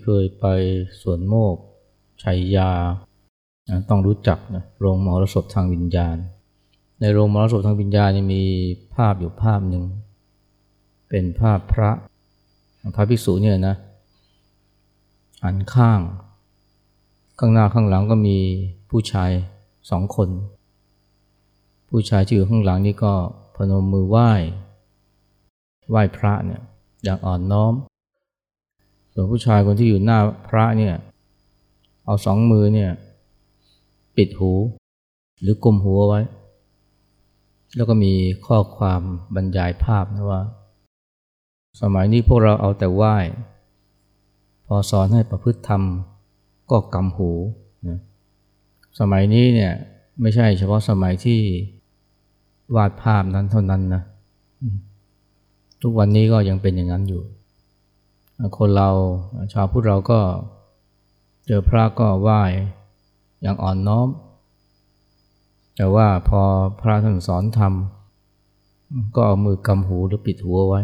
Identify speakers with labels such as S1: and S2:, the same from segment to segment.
S1: ่เคยไปสวนโมกชัยยา ต้องรู้จักนะโรงมรสพทางวิญญาณ ในโรงมรสพทางวิญญาณมีภาพอยู่ภาพหนึ่ง เป็นภาพพระพระภิกษุเนี่ยนะหันข้าง ข้างหน้าข้างหลังก็มีผู้ชายสองคน ผู้ชายที่อยู่ข้างหลังนี่ก็พนมมือไหว้ ไหว้พระเนี่ยอย่างอ่อนน้อม ส่วนผู้ชายคนที่อยู่หน้าพระเนี่ย เอาสองมือเนี่ย ปิดหู หรือกลมหัวไว้ แล้วก็มีข้อความบรรยายภาพนะว่า สมัยนี้พวกเราเอาแต่ไหว้ พอสอนให้ประพฤติธรรม ก็กำหูนะสมัยนี้เนี่ยไม่ใช่เฉพาะสมัยที่วาดภาพนั้นเท่านั้นนะทุกวันนี้ก็ยังเป็นอย่างนั้นอยู่ คนเราชาวพุทธเราก็เจอพระก็ไหว้อย่างอ่อนน้อม แต่ว่าพอพระท่านสอนทำก็เอามือกำหูหรือปิดหัวไว้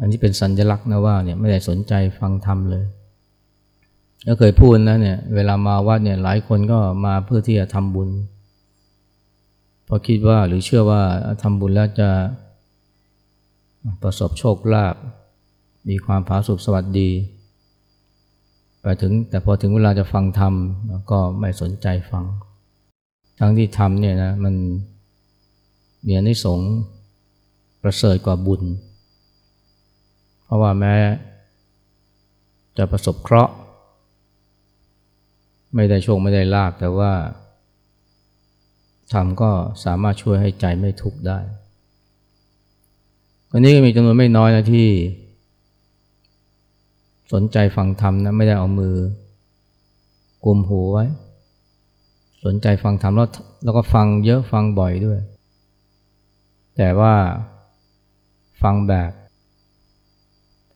S1: อันนี้เป็นสัญลักษณ์นะว่าเนี่ยไม่ได้สนใจฟังธรรมเลยก็เคยพูดนะเนี่ยเวลามาวัดเนี่ยหลายคนก็มาเพื่อที่จะทำบุญเพราะคิดว่าหรือเชื่อว่าทำบุญแล้วจะประสบโชคลาภ มีความผาสุกสวัสดีไปถึงแต่พอถึงเวลาจะฟังธรรมก็ไม่สนใจฟัง ทั้งที่ธรรมเนี่ยนะมันมีอนิสงส์ประเสริฐกว่าบุญ เพราะว่าแม้จะประสบเคราะห์ ไม่ได้โชคไม่ได้ลาบแต่ว่าธรรมก็สามารถช่วยให้ใจไม่ทุกข์ได้วันนี้ก็มีจำนวนไม่น้อยนะที่ สนใจฟังธรรมนะไม่ได้เอามือกุมหูไว้ สนใจฟังธรรมแล้วแล้วก็ฟังเยอะฟังบ่อยด้วย แต่ว่าฟังแบบ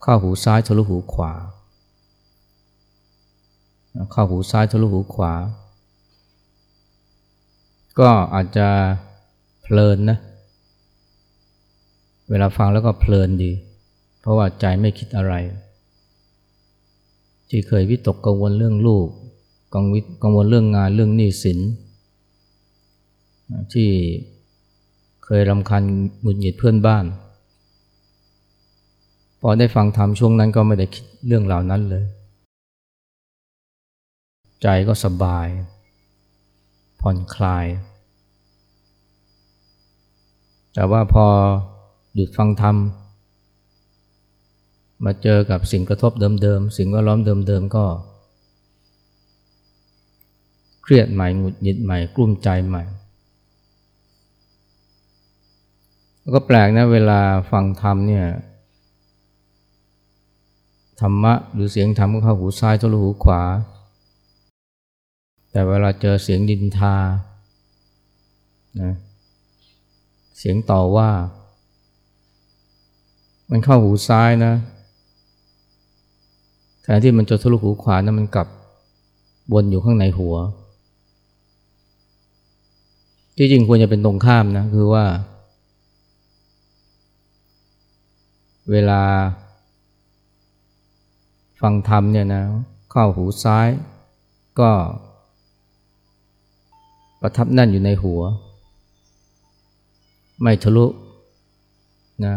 S1: เข้าหูซ้ายทะลุหูขวาเข้าหูซ้ายทะลุหูขวา ก็อาจจะเพลินนะ เวลาฟังแล้วก็เพลินดี เพราะว่าใจไม่คิดอะไร ที่เคยวิตกกังวลเรื่องลูก กังวิกังวลเรื่องงานเรื่องหนี้สิน ที่เคยรำคัญหงุดหงิดเพื่อนบ้าน พอได้ฟังธรรมช่วงนั้นก็ไม่ได้คิดเรื่องเหล่านั้นเลย ใจก็สบาย ผ่อนคลาย แต่ว่าพอหยุดฟังธรรม มาเจอกับสิ่งกระทบเดิมๆ สิ่งแวดล้อมเดิมๆ ก็ เครียดใหม่หงุดหงิดใหม่กลุ้มใจใหม่ แล้วก็แปลกนะเวลาฟังธรรมเนี่ยธรรมะหรือเสียงธรรมก็เข้าหูซ้ายทะลุหูขวา แต่เวลาเจอเสียงดินทานะเสียงต่อว่า มันเข้าหูซ้ายนะ แทนที่มันจะทะลุหูขวานะมันกลับวนอยู่ข้างในหัว ที่จริงควรจะเป็นตรงข้ามนะ คือว่า เวลา ฟังธรรมเนี่ยนะ เข้าหูซ้าย ก็ ประทับนั่นอยู่ในหัว ไม่ทะลุนะ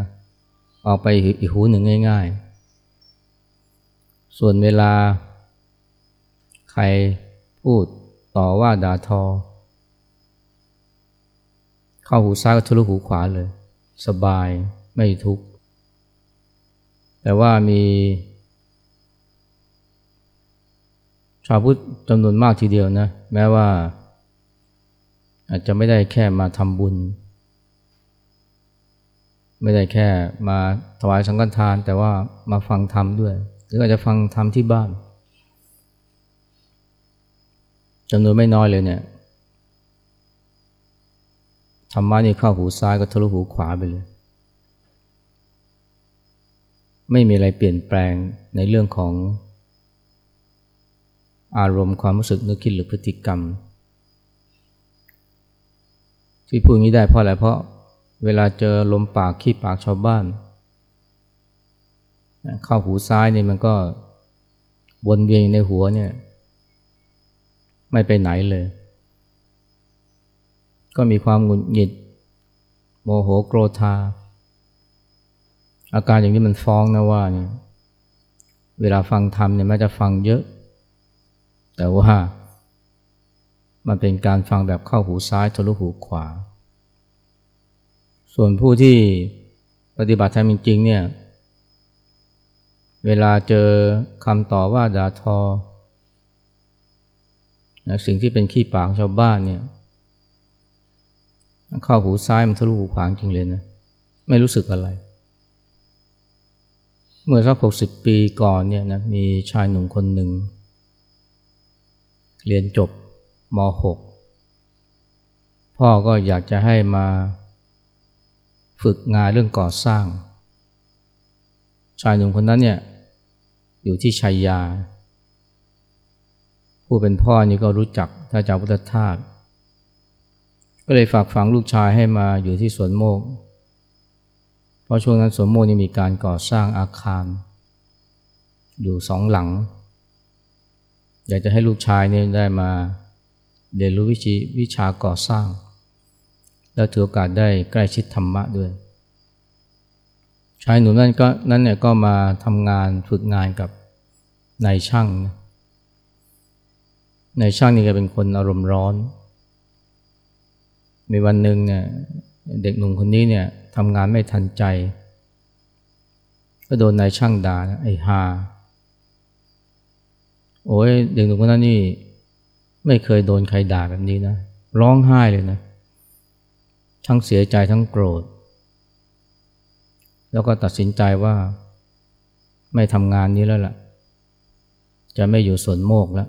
S1: ออกไปอีกหูหนึ่งง่าย ๆ ส่วนเวลา ใครพูดต่อว่าด่าทอ เข้าหูซ้ายก็ทะลุหูขวาเลย สบายไม่ทุกข์ แต่ว่ามี ชาวพุทธจำนวนมากทีเดียวนะ แม้ว่า อาจจะไม่ได้แค่มาทำบุญ ไม่ได้แค่มาถวายสังฆทาน แต่ว่ามาฟังธรรมด้วย หรืออาจจะฟังทำที่บ้านจำนวนไม่น้อยเลยเนี่ยธรรมะนี่เข้าหูซ้ายก็ทะลุหูขวาไปเลย ไม่มีอะไรเปลี่ยนแปลงในเรื่องของ อารมณ์ความรู้สึกนึกคิดหรือพฤติกรรม ที่พูดงี้ได้เพราะอะไรเพราะเวลาเจอลมปากขี้ปากชาวบ้าน เข้าหูซ้ายเนี่ยมันก็วนเวียนในหัวเนี่ย ไม่ไปไหนเลย ก็มีความหงุดหงิด โมโหโกรธา อาการอย่างนี้มันฟ้องนะว่าเนี่ยเวลาฟังธรรมเนี่ยแม้จะฟังเยอะ แต่ว่ามันเป็นการฟังแบบเข้าหูซ้ายทะลุหูขวา ส่วนผู้ที่ปฏิบัติธรรมจริงๆเนี่ย เวลาเจอคำต่อว่าด่าทอนะสิ่งที่เป็นขี้ปากชาวบ้านเนี่ยเข้าหูซ้ายมันทะลุหูขวาจริงเลยนะไม่รู้สึกอะไร เมื่อสักหกสิบปีก่อนเนี่ยนะมีชายหนุ่มคนหนึ่ง เรียนจบม .6 พ่อก็อยากจะให้มาฝึกงานเรื่องก่อสร้าง ชายหนุ่มคนนั้นเนี่ย อยู่ที่ชัยยา ผู้เป็นพ่อนี่ก็รู้จักท่านเจ้าพุทธทาสก็เลยฝากฝังลูกชายให้มาอยู่ที่สวนโมก เพราะช่วงนั้นสวนโมกนี่มีการก่อสร้างอาคาร อยู่สองหลัง อยากจะให้ลูกชายเนี่ยได้มาเรียนรู้วิชีวิชาก่อสร้าง แล้วถือโอกาสได้ใกล้ชิดธรรมะด้วย ชายหนุ่มนั่นก็นั่นเนี่ยก็มาทำงานฝึกงานกับนายช่างนายช่างนี่ก็เป็นคนอารมณ์ร้อน มีวันหนึ่งเนี่ยเด็กหนุ่มคนนี้เนี่ยทำงานไม่ทันใจ ก็โดนนายช่างด่าไอ้ฮาโอ้ยเด็กหนุ่มคนนั้นนี่ไม่เคยโดนใครด่าแบบนี้นะ ร้องไห้เลยนะ ทั้งเสียใจทั้งโกรธ แล้วก็ตัดสินใจว่าไม่ทำงานนี้แล้วล่ะ จะไม่อยู่ส่วนโมกแล้ว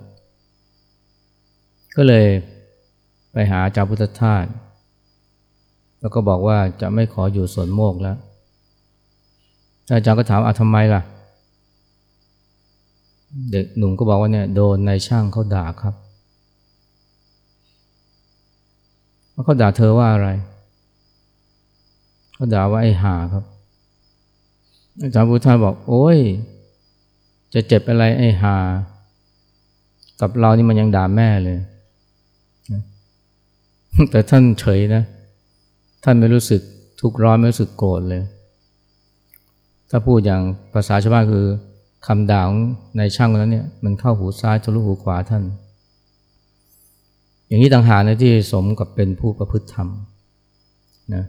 S1: ก็เลยไปหาเจ้าพุทธทาสแล้วก็บอกว่าจะไม่ขออยู่ส่วนโมกแล้วอาจารย์ก็ถามอาทำไมล่ะ เด็กหนุ่มก็บอกว่าเนี่ยโดนนายช่างเขาด่าครับเขาด่าเธอว่าอะไรเขาด่าว่าไอ้หาครับ อาจารย์พุทธาบอก โอ้ย จะเจ็บอะไรไอ้หา กับเรานี่มันยังด่าแม่เลย แต่ท่านเฉยนะ ท่านไม่รู้สึกทุกร้อนไม่รู้สึกโกรธเลย ถ้าพูดอย่างภาษาชาวบ้านคือคำด่าของในช่างคนนั้นเนี่ย มันเข้าหูซ้ายทะลุหูขวาท่าน อย่างนี้ต่างหากนะที่สมกับเป็นผู้ประพฤติธรรมนะ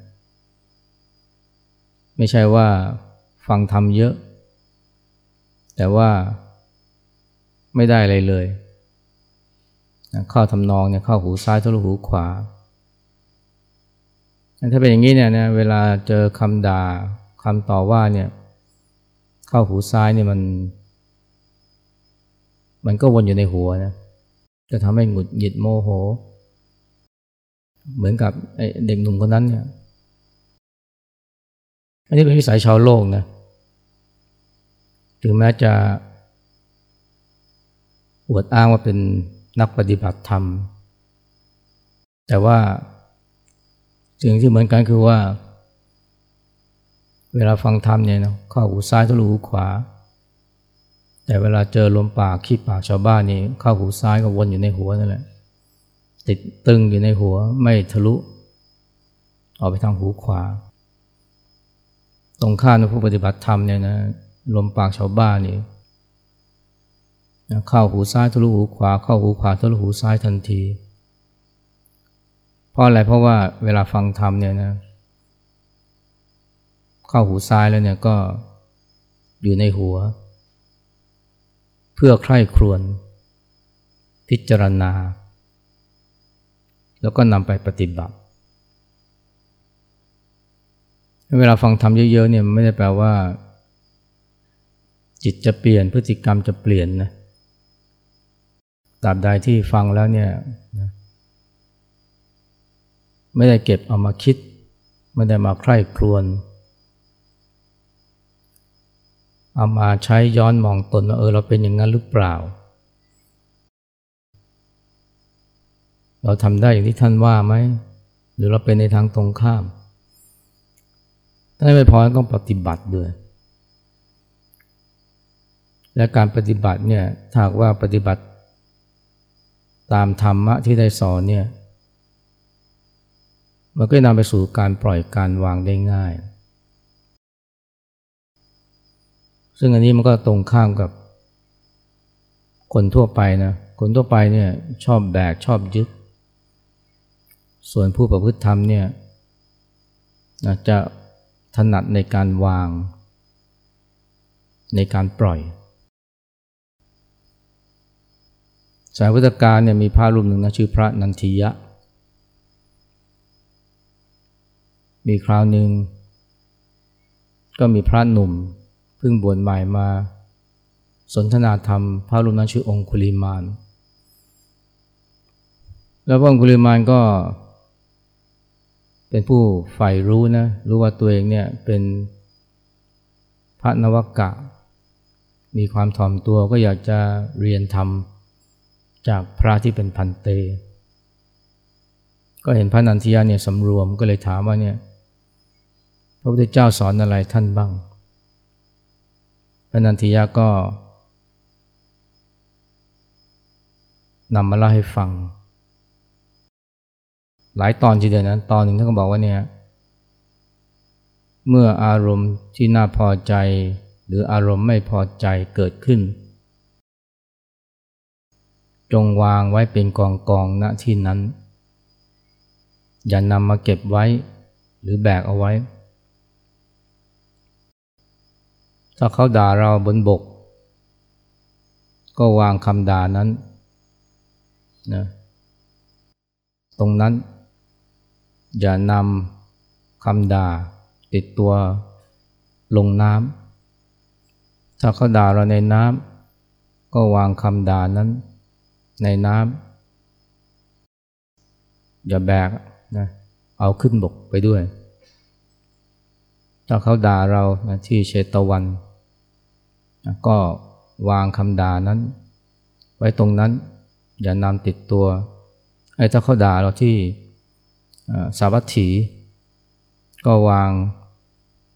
S1: ไม่ใช่ว่า ฟังธรรมเยอะ แต่ว่าไม่ได้อะไรเลยเข้าทำนองเนี่ยเข้าหูซ้ายทะลุหูขวา ถ้าเป็นอย่างนี้เนี่ยนะเวลาเจอคำด่าคำต่อว่าเนี่ยเข้าหูซ้ายเนี่ยมัน มันก็วนอยู่ในหัวนะจะทำให้หงุดหงิดโมโห เหมือนกับเด็กหนุ่มคนนั้นเนี่ย อันนี้เป็นวิสัยชาวโลกนะถึงแม้จะอวดอ้างว่าเป็นนักปฏิบัติธรรม แต่ว่าสิ่งที่เหมือนกันคือว่า เวลาฟังธรรมเนี่ยนะเข้าหูซ้ายทะลุหูขวา แต่เวลาเจอลมปากขี้ปากชาวบ้านนี่เข้าหูซ้ายก็วนอยู่ในหัวนั่นแหละติดตึงอยู่ในหัวไม่ทะลุ ออกไปทางหูขวา ตรงข้ามผู้ปฏิบัติธรรมเนี่ยนะลมปากชาวบ้านนี่เข้าหูซ้ายทะลุหูขวา เข้าหูขวาทะลุหูซ้ายทันที เพราะอะไรเพราะว่าเวลาฟังธรรมเนี่ยนะเข้าหูซ้ายแล้วเนี่ยก็อยู่ในหัว เพื่อใคร่ครวญพิจารณา แล้วก็นำไปปฏิบัติ เวลาฟังธรรมเยอะๆเนี่ยไม่ได้แปลว่า จิตจะเปลี่ยนพฤติกรรมจะเปลี่ยนนะตราบใดที่ฟังแล้วเนี่ยไม่ได้เก็บเอามาคิด ไม่ได้มาใคร่ครวญเอามาใช้ย้อนมองตนว่าเออเราเป็นอย่างนั้นหรือเปล่า เราทำได้อย่างที่ท่านว่าไหม หรือเราเป็นในทางตรงข้าม ถ้าไม่พอต้องปฏิบัติด้วย และการปฏิบัติเนี่ยถ้าว่าปฏิบัติตามธรรมะที่ได้สอนเนี่ยมันก็นำไปสู่การปล่อยการวางได้ง่าย ซึ่งอันนี้มันก็ตรงข้ามกับคนทั่วไปนะ คนทั่วไปเนี่ยชอบแบกชอบยึด ส่วนผู้ประพฤติธรรมเนี่ยจะ ถนัดในการวาง ในการปล่อย สายพุทธการเนี่ยมีพระรูปหนึ่งนะชื่อพระนันทิยะ มีคราวหนึ่งก็มีพระหนุ่มเพิ่งบวชใหม่มา สนทนาธรรม พระรูปนั้นชื่อองคุลิมาน แล้วองคุลิมานก็ เป็นผู้ใฝ่รู้นะ รู้ว่าตัวเองเนี่ยเป็นพระนวกะ มีความถ่อมตัวก็อยากจะเรียนธรรม จากพระที่เป็นพันเต ก็เห็นพระนันทิยาเนี่ยสำรวมก็เลยถามว่าเนี่ยพระพุทธเจ้าสอนอะไรท่านบ้าง พระนันทิยาก็นำมาเล่าให้ฟัง หลายตอนทีเดียวนะตอนหนึ่งท่านก็บอกว่าเนี่ยเมื่ออารมณ์ที่น่าพอใจ หรืออารมณ์ไม่พอใจเกิดขึ้น จงวางไว้เป็นกองกองณที่นั้น อย่านำมาเก็บไว้หรือแบกเอาไว้ ถ้าเขาด่าเราบนบก ก็วางคำด่านั้นนะตรงนั้น อย่านำคำด่าติดตัวลงน้ำถ้าเขาด่าเราในน้ำก็วางคำด่านั้นในน้ำอย่าแบกนะเอาขึ้นบกไปด้วย ถ้าเขาด่าเรานะที่เชตวันนะก็วางคำด่านั้น ไว้ตรงนั้น อย่านำติดตัวไอ้ถ้าเขาด่าเราที่ สาวัตถี ก็วาง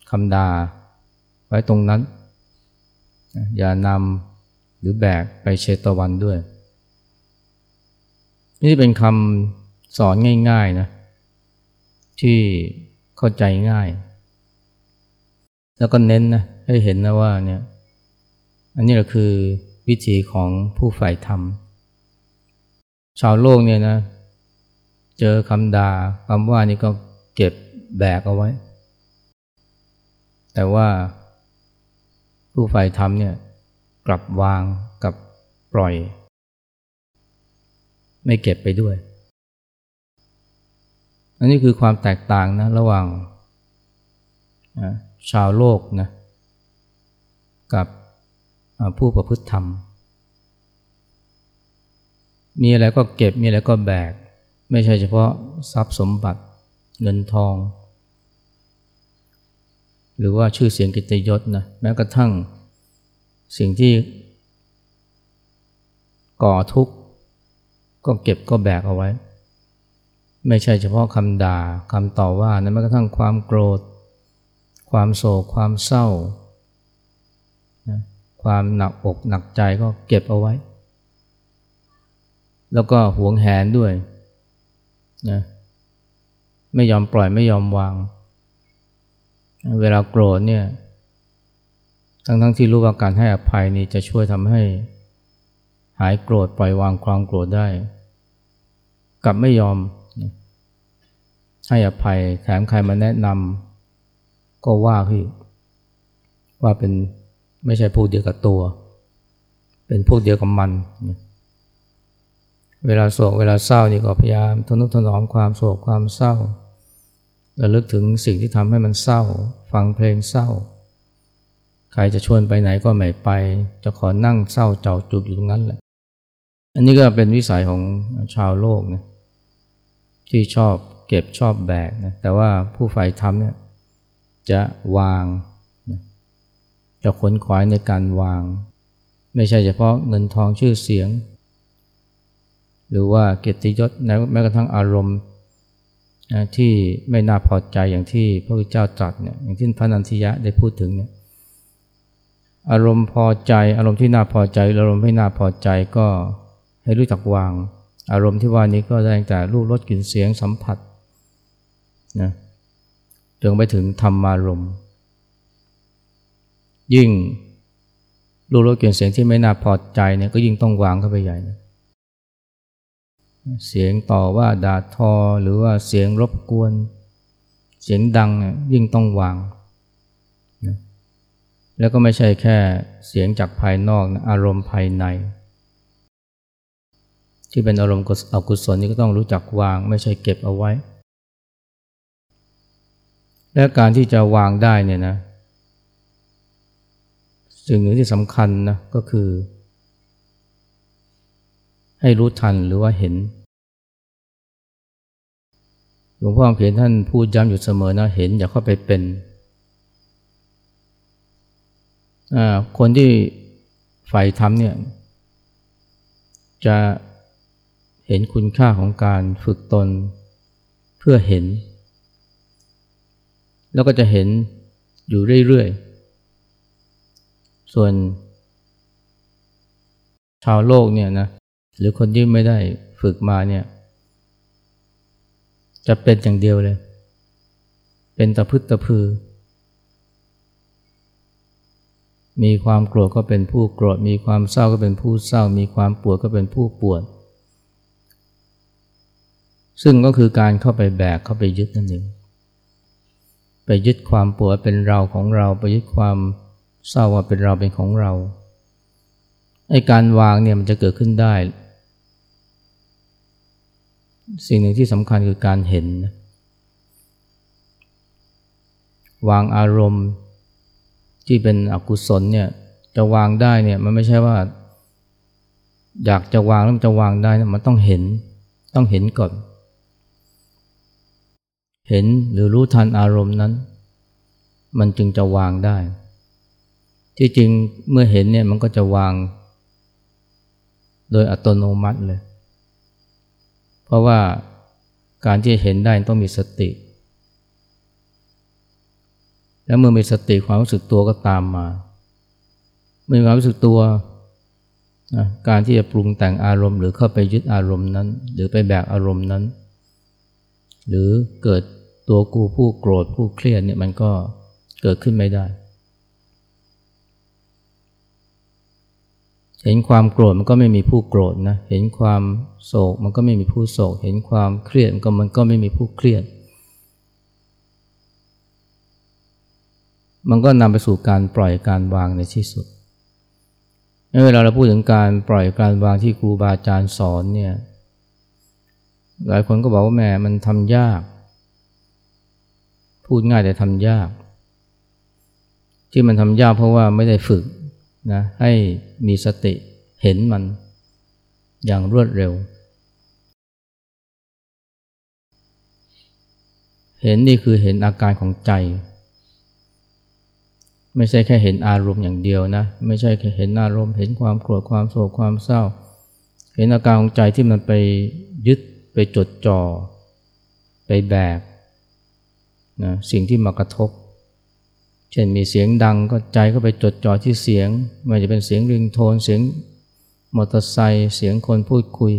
S1: คำด่าไว้ตรงนั้น อย่านำหรือแบกไปเชตวันด้วย นี่เป็นคำสอนง่ายๆนะที่เข้าใจง่าย แล้วก็เน้นนะให้เห็นนะว่าเนี่ยอันนี้ก็คือวิธีของผู้ใฝ่ธรรม ชาวโลกเนี่ยนะ เจอคำด่าคำว่านี่ก็เก็บแบกเอาไว้ แต่ว่าผู้ฝ่ายธรรมเนี่ยกลับวางกับปล่อย ไม่เก็บไปด้วย อันนี้คือความแตกต่างนะระหว่างชาวโลกนะกับผู้ประพฤติธรรม มีอะไรก็เก็บมีอะไรก็แบก ไม่ใช่เฉพาะทรัพย์สมบัติเงินทอง หรือว่าชื่อเสียงกิตยศนะแม้กระทั่งสิ่งที่ก่อทุกข์ก็เก็บก็แบกเอาไว้ ไม่ใช่เฉพาะคำด่าคำต่อว่านะแม้กระทั่งความโกรธ ความโศกความเศร้านะความหนักอกหนักใจก็เก็บเอาไว้ แล้วก็หวงแหนด้วย นะไม่ยอมปล่อยไม่ยอมวาง เวลาโกรธเนี่ย ทั้งทั้งที่รู้ว่าการให้อภัยนี่จะช่วยทำให้ หายโกรธปล่อยวางความโกรธได้ กลับไม่ยอม ให้อภัยแถมใครมาแนะนำก็ว่าพี่ว่าเป็นไม่ใช่พวกเดียวกับตัว เป็นพวกเดียวกับมันนะ เวลาโศกเวลาเศร้านี่ก็พยายามทนุถนอมความโศกความเศร้าระลึกถึงสิ่งที่ทำให้มันเศร้า ฟังเพลงเศร้า ใครจะชวนไปไหนก็ไม่ไป จะขอนั่งเศร้าเจ้าจุกอยู่ตรงนั้นแหละ อันนี้ก็เป็นวิสัยของชาวโลกนะที่ชอบเก็บชอบแบกนะแต่ว่าผู้ฝ่ายธรรมเนี่ยจะวางนะจะขนขวายในการวาง ไม่ใช่เฉพาะเงินทองชื่อเสียง หรือว่าเกียรติยศแม้กระทั่งอารมณ์ที่ไม่น่าพอใจอย่างที่พระพุทธเจ้าตรัสเนี่ยอย่างที่พระนันทิยะได้พูดถึงเนี่ยอารมณ์พอใจ อารมณ์ที่น่าพอใจ อารมณ์ไม่น่าพอใจก็ให้รู้จักวาง อารมณ์ที่ว่านี้ก็ได้แต่รูปรสกลิ่นเสียงสัมผัสนะจนไปถึงธรรมารมณ์ยิ่งรูปรสกลิ่นเสียงที่ไม่น่าพอใจเนี่ยก็ยิ่งต้องวางเข้าไปใหญ่นะ เสียงต่อว่าด่าทอหรือว่าเสียงรบกวน เสียงดังยิ่งต้องวางนะแล้วก็ไม่ใช่แค่เสียงจากภายนอกนะอารมณ์ภายใน ที่เป็นอารมณ์อกุศลนี่ก็ต้องรู้จักวาง ไม่ใช่เก็บเอาไว้ และการที่จะวางได้เนี่ยนะสิ่งหนึ่งที่สำคัญนะก็คือ ให้รู้ทันหรือว่าเห็น หลวงพ่อเขียนท่านพูดย้ำอยู่เสมอนะเห็นอย่าเข้าไปเป็น คนที่ใฝ่ทำเนี่ยจะเห็นคุณค่าของการฝึกตนเพื่อเห็น แล้วก็จะเห็นอยู่เรื่อยๆ ส่วนชาวโลกเนี่ยนะ หรือคนที่ไม่ได้ฝึกมาเนี่ย จะเป็นอย่างเดียวเลย เป็นตะพึดตะพือ มีความโกรธก็เป็นผู้โกรธ มีความเศร้าก็เป็นผู้เศร้า มีความปวดก็เป็นผู้ปวด ซึ่งก็คือการเข้าไปแบกเข้าไปยึดนั่นเองไปยึดความปวดเป็นเราของเรา ไปยึดความเศร้าว่าเป็นเราเป็นของเราไอ้การวางเนี่ยมันจะเกิดขึ้นได้ สิ่งหนึ่งที่สำคัญคือการเห็น วางอารมณ์ที่เป็นอกุศลเนี่ยจะวางได้เนี่ยมันไม่ใช่ว่า อยากจะวางแล้วมันจะวางได้นะมันต้องเห็น ต้องเห็นก่อน เห็นหรือรู้ทันอารมณ์นั้น มันจึงจะวางได้ ที่จริงเมื่อเห็นเนี่ยมันก็จะวาง โดยอัตโนมัติเลย ราะว่าการที่เห็นได้ต้องมีสติ แล้วเมื่อมีสติความรู้สึกตัวก็ตามมาเมื่อมีความรู้สึกตัวนะการที่จะปรุงแต่งอารมณ์ หรือเข้าไปยึดอารมณ์นั้น หรือไปแบกอารมณ์นั้น หรือเกิดตัวกูผู้โกรธผู้เครียดเนี่ยมันก็เกิดขึ้นไม่ได้ เห็นความโกรธมันก็ไม่มีผู้โกรธนะ เห็นความโศกมันก็ไม่มีผู้โศก เห็นความเครียดมันก็มันก็ไม่มีผู้เครียด มันก็นำไปสู่การปล่อยการวางในที่สุดเวลาเราพูดถึงการปล่อยการวางที่ครูบาอาจารย์สอนเนี่ยหลายคนก็บอกว่าแม่มันทำยาก พูดง่ายแต่ทำยาก ที่มันทำยากเพราะว่าไม่ได้ฝึก นะให้มีสติเห็นมันอย่างรวดเร็ว เห็นนี่คือเห็นอาการของใจ ไม่ใช่แค่เห็นอารมณ์อย่างเดียวนะ ไม่ใช่แค่เห็นอารมณ์ เห็นความโกรธความโศกความเศร้า เห็นอาการของใจที่มันไปยึดไปจดจ่อ ไปแบกนะสิ่งที่มากระทบ เช่นมีเสียงดังก็ใจก็ไปจดจ่อที่เสียงไม่จะเป็นเสียงริงโทนเสียงมอเตอร์ไซค์เสียงคนพูดคุย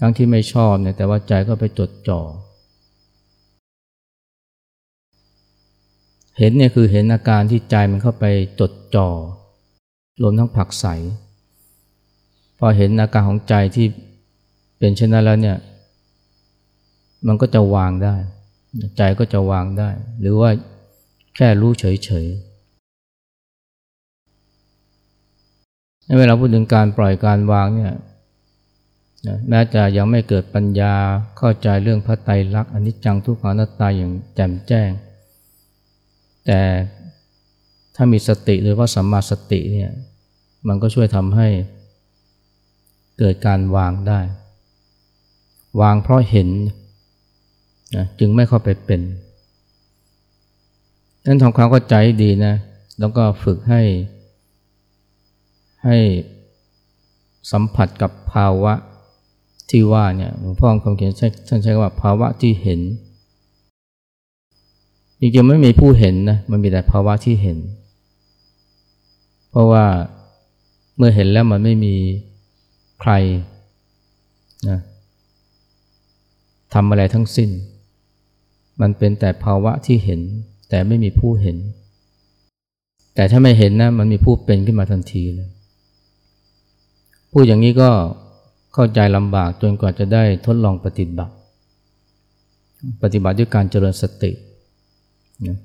S1: ทั้งที่ไม่ชอบเนี่ยแต่ว่าใจก็ไปจดจ่อ เห็นเนี่ยคือเห็นอาการที่ใจมันเข้าไปจดจ่อรวมทั้งผักใส พอเห็นอาการของใจที่เป็นเช่นนั้นแล้วเนี่ยมันก็จะวางได้ ใจก็จะวางได้ หรือว่า แค่รู้เฉยๆเวลาพูดถึงการปล่อยการวางเนี่ยแม้จะยังไม่เกิดปัญญาเข้าใจเรื่องพระไตรลักษณ์อนิจจังทุกขังนัตตาอย่างแจ่มแจ้ง แต่ถ้ามีสติหรือว่าสัมมาสติเนี่ยมันก็ช่วยทำให้เกิดการวางได้ วางเพราะเห็นนะจึงไม่เข้าไปเป็น นั้นทำความเข้าใจดีนะ แล้วก็ฝึกให้ ให้สัมผัสกับภาวะที่ว่าเนี่ยหลวงพ่อคำเขียนท่านใช้ว่าภาวะที่เห็นจริงๆไม่มีผู้เห็นนะมันมีแต่ภาวะที่เห็น เพราะว่าเมื่อเห็นแล้วมันไม่มีใครนะทำอะไรทั้งสิ้น มันเป็นแต่ภาวะที่เห็น แต่ไม่มีผู้เห็น แต่ถ้าไม่เห็นนะมันมีผู้เป็นขึ้นมาทันทีเลยพูดอย่างนี้ก็เข้าใจลำบากจนกว่าจะได้ทดลองปฏิบัติ ปฏิบัติด้วยการเจริญสตินะ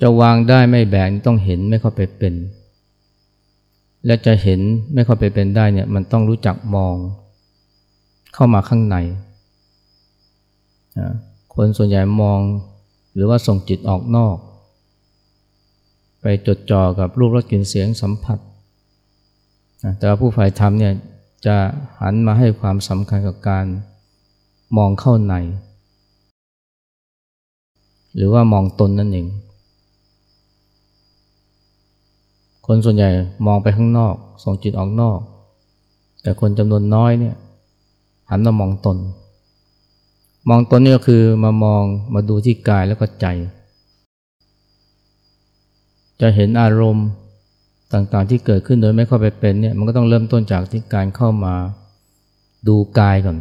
S1: จะวางได้ไม่แบกต้องเห็นไม่เข้าไปเป็น และจะเห็นไม่เข้าไปเป็นได้เนี่ยมันต้องรู้จักมอง เข้ามาข้างใน คนส่วนใหญ่มองหรือว่าส่งจิตออกนอก ไปจดจ่อกับรูปรสกลิ่นเสียงสัมผัส แต่ว่าผู้ฝ่ายธรรมเนี่ยจะหันมาให้ความสำคัญกับการมองเข้าใน หรือว่ามองตนนั่นเอง คนส่วนใหญ่มองไปข้างนอก ส่งจิตออกนอก แต่คนจำนวนน้อยเนี่ยหันมามองตน มองตนนี่ก็คือมามองมาดูที่กายแล้วก็ใจ จะเห็นอารมณ์ต่างๆที่เกิดขึ้นโดยไม่เข้าไปเป็นเนี่ยมันก็ต้องเริ่มต้นจากที่การเข้ามาดูกายก่อน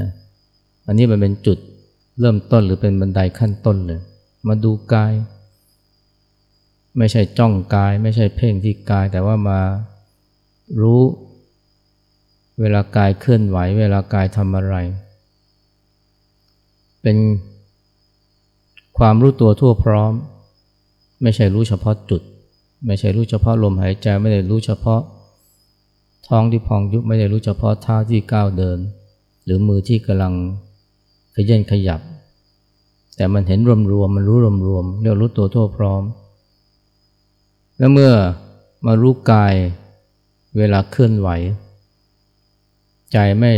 S1: นะอันนี้มันเป็นจุดเริ่มต้นหรือเป็นบันไดขั้นต้นเลย มาดูกาย ไม่ใช่จ้องกาย ไม่ใช่เพ่งที่กาย แต่ว่ามารู้ เวลากายเคลื่อนไหว เวลากายทำอะไร เป็นความรู้ตัวทั่วพร้อม ไม่ใช่รู้เฉพาะจุด ไม่ใช่รู้เฉพาะลมหายใจไม่ได้รู้เฉพาะ ท้องที่พองยุบไม่ได้รู้เฉพาะเท้าที่ก้าวเดิน หรือมือที่กำลังขยันขยับ แต่มันเห็นรวมๆมันรู้รวมๆเรียกรู้ตัวทั่วพร้อม แล้วเมื่อมารู้กายเวลาเคลื่อนไหว ใจไม่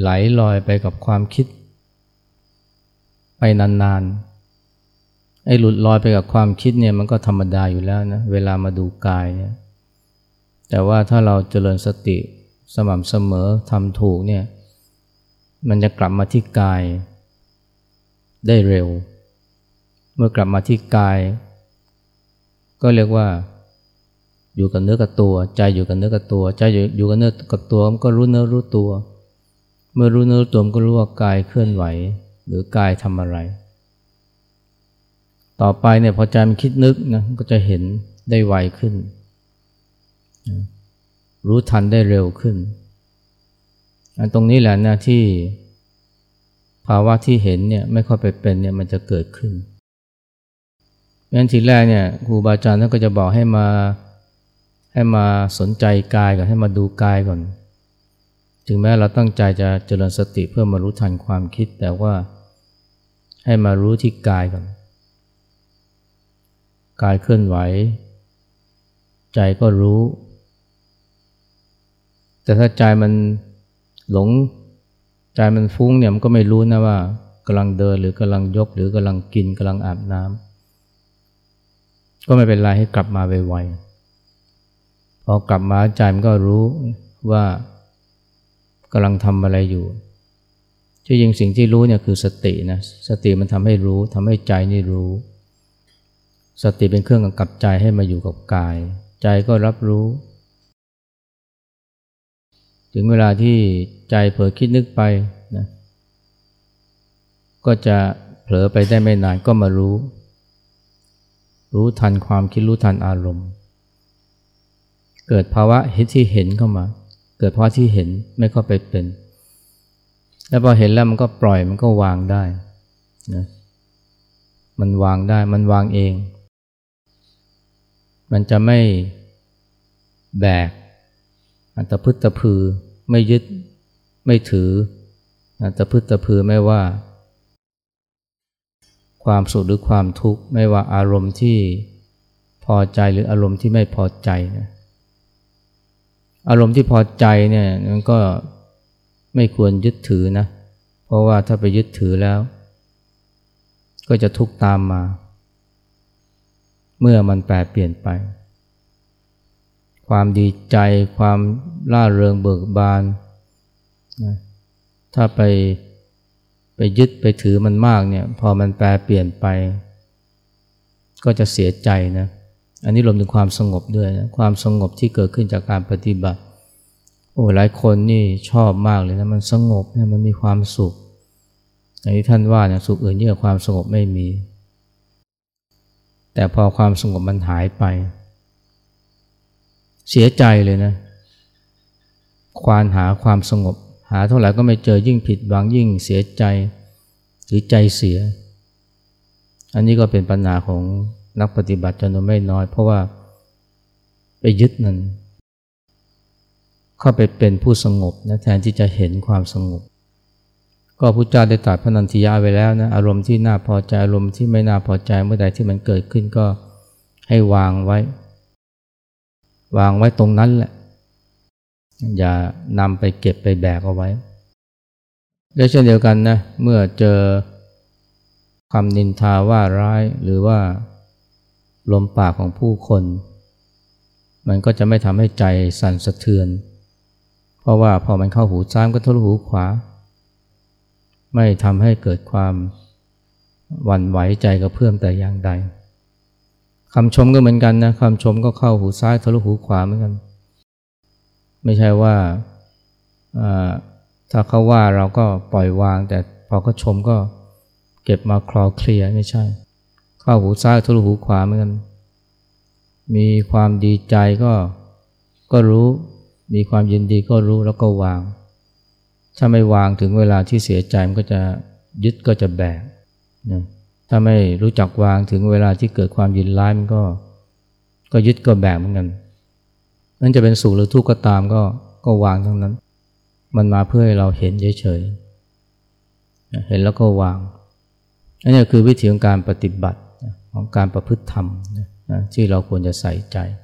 S1: ไหลลอยไปกับความคิด ไปนานๆ ไอ้หลุดลอยไปกับความคิดเนี่ยมันก็ธรรมดาอยู่แล้วนะเวลามาดูกายเนี่ยแต่ว่าถ้าเราเจริญสติสม่ำเสมอทำถูกเนี่ยมันจะกลับมาที่กายได้เร็ว เมื่อกลับมาที่กาย ก็เรียกว่า อยู่กับเนื้อกับตัว ใจอยู่กับเนื้อกับตัว ใจอยู่อยู่กับเนื้อกับตัวมันก็รู้เนื้อรู้ตัว เมื่อรู้เนื้อรู้ตัวมันก็รู้ว่ากายเคลื่อนไหว หรือกายทำอะไร ต่อไปเนี่ยพอใจมันคิดนึกนะก็จะเห็นได้ไวขึ้น รู้ทันได้เร็วขึ้น อันตรงนี้แหละนะที่ภาวะที่เห็นเนี่ยไม่ค่อยไปเป็นเนี่ยมันจะเกิดขึ้นงั้นทีแรกเนี่ยครูบาอาจารย์ท่านก็จะบอกให้มาให้มาสนใจกายก่อนให้มาดูกายก่อน ถึงแม้เราตั้งใจจะเจริญสติเพื่อมารู้ทันความคิด แต่ว่า ให้มารู้ที่กายก่อนกายเคลื่อนไหว ใจก็รู้ แต่ถ้าใจมันหลง ใจมันฟุ้งเนี่ยมันก็ไม่รู้นะว่ากำลังเดินหรือกำลังยกหรือกำลังกินกำลังอาบน้ำก็ไม่เป็นไรให้กลับมาไวๆพอกลับมาใจมันก็รู้ว่ากำลังทำอะไรอยู่ ที่จริงสิ่งที่รู้เนี่ยคือสตินะสติมันทำให้รู้ทำให้ใจนี่รู้ สติเป็นเครื่องกำกับใจให้มาอยู่กับกาย ใจก็รับรู้ ถึงเวลาที่ใจเผลอคิดนึกไปนะก็จะเผลอไปได้ไม่นานก็มารู้ รู้ทันความคิดรู้ทันอารมณ์ เกิดภาวะเห็นที่เห็นเข้ามา เกิดภาวะที่เห็นไม่เข้าไปเป็น แล้วพอเห็นแล้วมันก็ปล่อยมันก็วางได้นะมันวางได้มันวางเอง มันจะไม่แบก อันตพึตตะพือไม่ยึดไม่ถือ อันตพึตตะพือไม่ว่า ความสุขหรือความทุกข์ไม่ว่าอารมณ์ที่พอใจหรืออารมณ์ที่ไม่พอใจนะอารมณ์ที่พอใจเนี่ยมันก็ ไม่ควรยึดถือนะ เพราะว่าถ้าไปยึดถือแล้ว ก็จะทุกข์ตามมา เมื่อมันแปรเปลี่ยนไป ความดีใจความล่าเริงเบิกบานนะถ้าไปไปยึดไปถือมันมากเนี่ย พอมันแปลเปลี่ยนไป ก็จะเสียใจนะ อันนี้รวมถึงความสงบด้วยนะ ความสงบที่เกิดขึ้นจากการปฏิบัติ โอ้หลายคนนี่ชอบมากเลยนะมันสงบนะมันมีความสุขอย่างที่ท่านว่าเนี่ยสุขอื่นเยอะความสงบไม่มี แต่พอความสงบมันหายไป เสียใจเลยนะควานหาความสงบ หาเท่าไหร่ก็ไม่เจอยิ่งผิดหวังยิ่งเสียใจหรือใจเสีย อันนี้ก็เป็นปัญหาของนักปฏิบัติจำนวนไม่น้อย เพราะว่าไปยึดนั้น เข้าไปเป็นผู้สงบนะแทนที่จะเห็นความสงบ ก็พุทธเจ้าได้ตรัสพระนันทิยาไว้แล้วนะอารมณ์ที่น่าพอใจอารมณ์ที่ไม่น่าพอใจเมื่อใดที่มันเกิดขึ้นก็ให้วางไว้ วางไว้ตรงนั้นแหละ อย่านำไปเก็บไปแบกเอาไว้และเช่นเดียวกันนะเมื่อเจอคำนินทาว่าร้ายหรือว่าลมปากของผู้คน มันก็จะไม่ทำให้ใจสั่นสะเทือน ราะว่าพอมันเข้าหูซ้ายก็ทะลุหูขวา ไม่ทำให้เกิดความหวั่นไหวใจกระเพื่อมแต่อย่างใดคำชมก็เหมือนกันนะคำชมก็เข้าหูซ้ายทะลุหูขวาเหมือนกัน ไม่ใช่ว่าถ้าเขาว่าเราก็ปล่อยวาง แต่พอเขาชมก็เก็บมาคลอเคลียไม่ใช่ เข้าหูซ้ายทะลุหูขวาเหมือนกัน มีความดีใจก็ก็รู้ มีความยินดีก็รู้แล้วก็วาง ถ้าไม่วางถึงเวลาที่เสียใจมันก็จะยึดก็จะแบกนะถ้าไม่รู้จักวางถึงเวลาที่เกิดความยินร้ายมันก็ ก็ยึดก็แบกเหมือนกันนั่นจะเป็นสุขหรือทุกข์ก็ตามก็ก็วางทั้งนั้น มันมาเพื่อให้เราเห็นเฉยๆเห็นแล้วก็วางอันนี้คือวิธีของการปฏิบัติของการประพฤติธรรมที่เราควรจะใส่ใจ